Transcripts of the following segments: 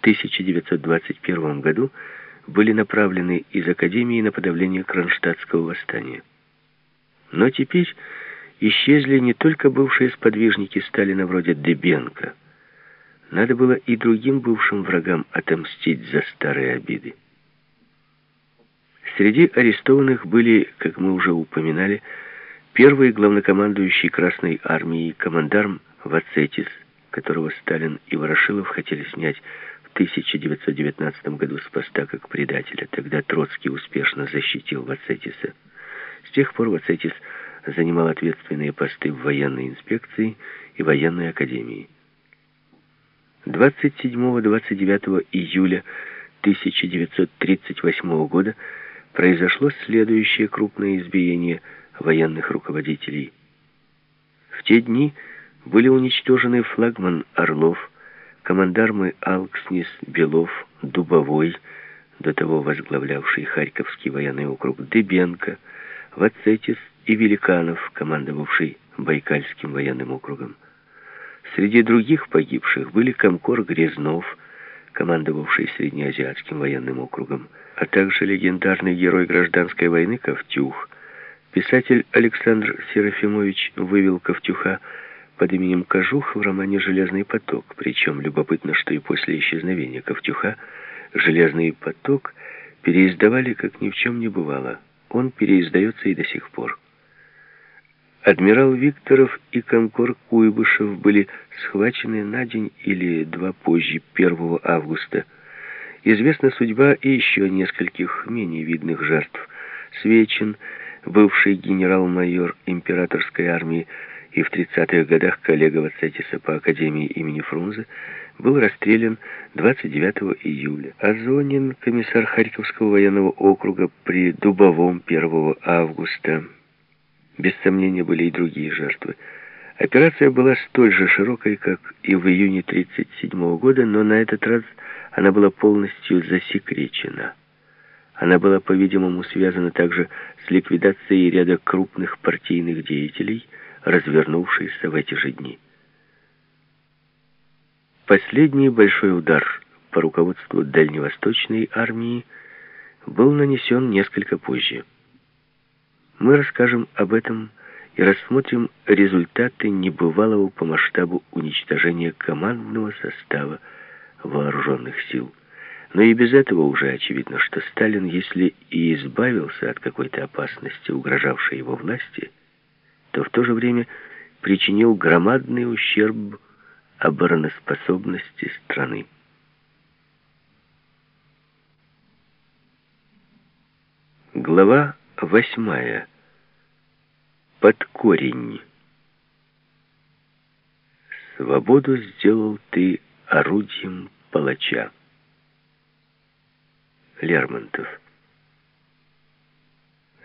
1921 году были направлены из Академии на подавление Кронштадтского восстания. Но теперь исчезли не только бывшие сподвижники Сталина вроде Дебенко. Надо было и другим бывшим врагам отомстить за старые обиды. Среди арестованных были, как мы уже упоминали, первый главнокомандующий Красной армией командарм Вацетис, которого Сталин и Ворошилов хотели снять 1919 году с поста как предателя. Тогда Троцкий успешно защитил Вацетиса. С тех пор Вацетис занимал ответственные посты в военной инспекции и военной академии. 27-29 июля 1938 года произошло следующее крупное избиение военных руководителей. В те дни были уничтожены флагман Орлов, командармы Алкснис, Белов, Дубовой, до того возглавлявший Харьковский военный округ Дыбенко, Вацетис и Великанов, командовавший Байкальским военным округом. Среди других погибших были комкор Грязнов, командовавший Среднеазиатским военным округом, а также легендарный герой гражданской войны Ковтюх. Писатель Александр Серафимович вывел Ковтюха под именем Кожух в романе «Железный поток». Причем любопытно, что и после исчезновения Ковтюха «Железный поток» переиздавали, как ни в чем не бывало. Он переиздается и до сих пор. Адмирал Викторов и комкор Куйбышев были схвачены на день или два позже, 1 августа. Известна судьба и еще нескольких менее видных жертв. Свечин, бывший генерал-майор императорской армии и в 30-х годах коллега Вацетиса по Академии имени Фрунзе, был расстрелян 29 июля. Азонин, комиссар Харьковского военного округа при Дубовом 1 августа. Без сомнения, были и другие жертвы. Операция была столь же широкой, как и в июне 1937 года, но на этот раз она была полностью засекречена. Она была, по-видимому, связана также с ликвидацией ряда крупных партийных деятелей, развернувшейся в эти же дни. Последний большой удар по руководству Дальневосточной армии был нанесен несколько позже. Мы расскажем об этом и рассмотрим результаты небывалого по масштабу уничтожения командного состава вооруженных сил. Но и без этого уже очевидно, что Сталин, если и избавился от какой-то опасности, угрожавшей его власти, то в то же время причинил громадный ущерб обороноспособности страны. Глава восьмая под корень. Свободу сделал ты орудием палача. Лермонтов.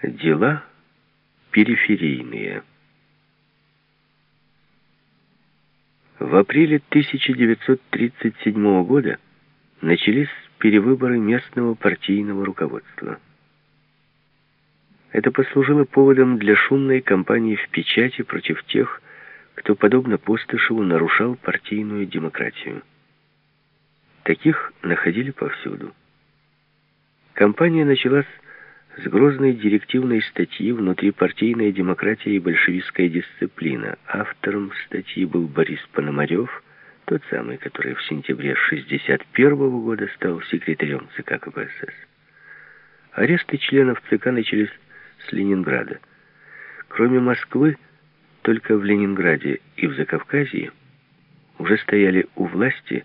Дела периферийные. В апреле 1937 года начались перевыборы местного партийного руководства. Это послужило поводом для шумной кампании в печати против тех, кто, подобно Постышеву, нарушал партийную демократию. Таких находили повсюду. Кампания началась с грозной директивной статьи «Внутрипартийная демократия и большевистская дисциплина». Автором статьи был Борис Пономарев, тот самый, который в сентябре 1961 года стал секретарем ЦК КПСС. Аресты членов ЦК начались с Ленинграда. Кроме Москвы, только в Ленинграде и в Закавказье уже стояли у власти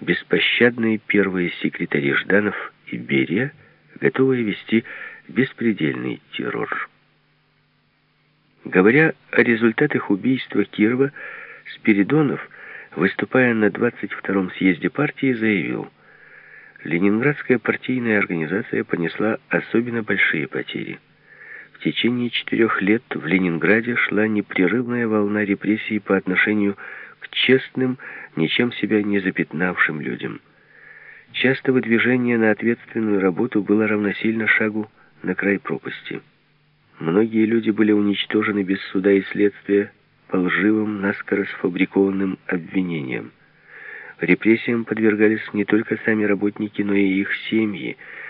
беспощадные первые секретари Жданов и Берия, готовые вести беспредельный террор. Говоря о результатах убийства Кирова, Спиридонов, выступая на 22-м съезде партии, заявил, Ленинградская партийная организация понесла особенно большие потери. В течение четырех лет в Ленинграде шла непрерывная волна репрессий по отношению к честным, ничем себя не запятнавшим людям. Часто выдвижение на ответственную работу было равносильно шагу на край пропасти. Многие люди были уничтожены без суда и следствия по лживым, наскоро сфабрикованным обвинениям. Репрессиям подвергались не только сами работники, но и их семьи.